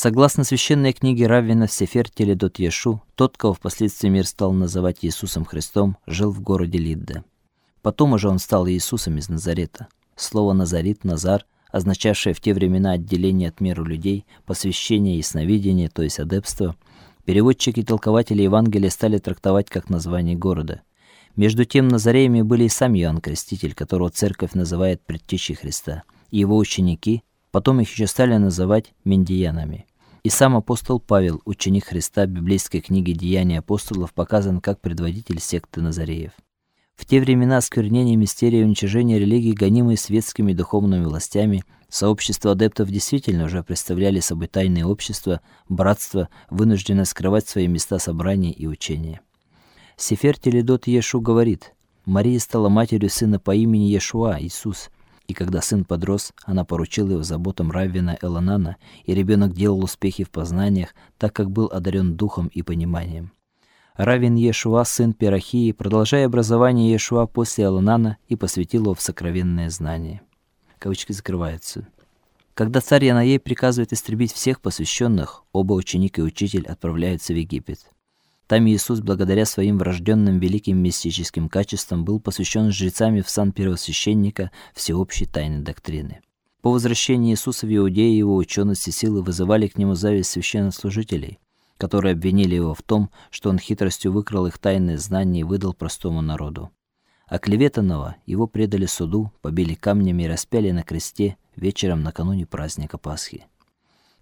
Согласно священной книге Раввина Сефер Теледот Ешу, тот, кого впоследствии мир стал называть Иисусом Христом, жил в городе Лидда. Потом уже он стал Иисусом из Назарета. Слово Назарит, Назар, означавшее в те времена отделение от мира людей, посвящение ясновидение, то есть адепство, переводчики и толкователи Евангелия стали трактовать как название города. Между тем Назареями были и сам Иоанн Креститель, которого церковь называет предтечей Христа, и его ученики, потом их еще стали называть мендиянами. И сам апостол Павел, ученик Христа библейской книги Деяния апостолов, показан как предводитель секты Назареев. В те времена сквернение мистерии уничижения религии, гонимой светскими духовными властями, сообщества адептов действительно уже представляли собой тайные общества, братства, вынужденные скрывать свои места собраний и учения. Сефер Теледот Ешу говорит: Мария стала матерью сына по имени Иешуа, Иисус. И когда сын подрос, она поручила его заботам раввина Эланана, и ребенок делал успехи в познаниях, так как был одарен духом и пониманием. Равин Иешуа, сын Перахии, продолжая образование Иешуа после Аланана и посвятил его в сокровенное знание. Кавычки закрываются. Когда царь Янаей приказывает истребить всех посвященных, оба ученик и учитель отправляются в Египет. Там Иисус, благодаря своим врожденным великим мистическим качествам, был посвящен жрецами в сан первосвященника всеобщей тайны доктрины. По возвращении Иисуса в Иудею его ученость и силы вызывали к нему зависть священнослужителей которые обвинили его в том, что он хитростью выкрал их тайные знания и выдал простому народу. А клеветанного его предали суду, побили камнями и распяли на кресте вечером накануне праздника Пасхи.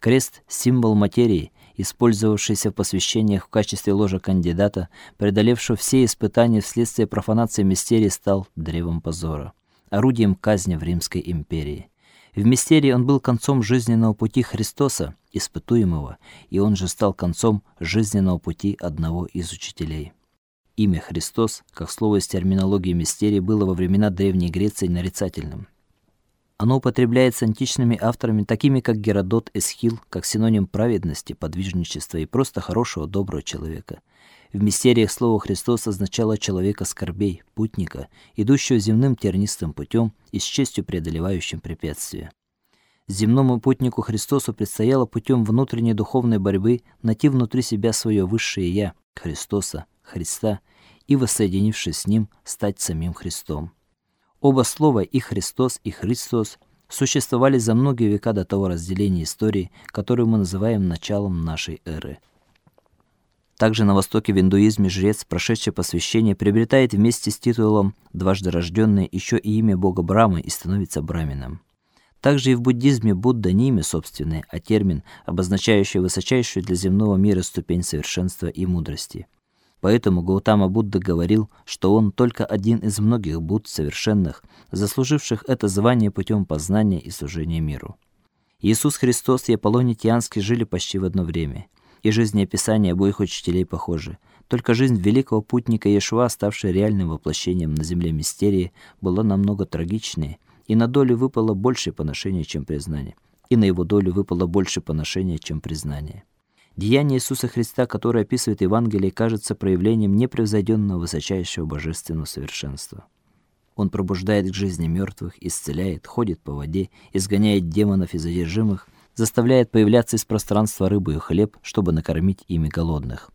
Крест символ материи, использовавшийся в посвящениях в качестве ложа кандидата, преодолевшего все испытания вследствие профанации мистерии, стал древом позора, орудием казни в Римской империи. В мистерии он был концом жизненного пути Христоса, испытуемого, и он же стал концом жизненного пути одного из учителей. Имя Христос, как слово из терминологии мистерии, было во времена Древней Греции нарицательным. Оно употребляется античными авторами, такими как Геродот, Эсхил, как синоним праведности, подвижничества и просто хорошего, доброго человека. В мистериях слово Христос означало человека скорбей, путника, идущего земным тернистым путем и с честью преодолевающим препятствия. Земному путнику Христосу предстояло путем внутренней духовной борьбы найти внутри себя свое высшее я, Христоса, Христа, и воссоединившись с ним, стать самим Христом. Оба слова и Христос, и Христос существовали за многие века до того разделения истории, которое мы называем началом нашей эры. Также на востоке в индуизме жрец, прошедший посвящение, приобретает вместе с титулом дважды рожденный еще и имя бога Брамы и становится брамином. Также и в буддизме Будда не имя собственное, а термин, обозначающий высочайшую для земного мира ступень совершенства и мудрости. Поэтому Гаутама Будда говорил, что он только один из многих Будд совершенных, заслуживших это звание путем познания и служения миру. Иисус Христос и Аполлоний Тианский жили почти в одно время и жизнеописания обоих учителей похожи. Только жизнь великого путника Иешуа, ставшая реальным воплощением на земле мистерии, была намного трагичнее, и на долю выпало больше поношения, чем признание. И на его долю выпало больше поношения, чем признание. Деяние Иисуса Христа, которое описывает Евангелие, кажется проявлением непревзойденного высочайшего божественного совершенства. Он пробуждает к жизни мертвых, исцеляет, ходит по воде, изгоняет демонов и задержимых, заставляет появляться из пространства рыбу и хлеб, чтобы накормить ими голодных.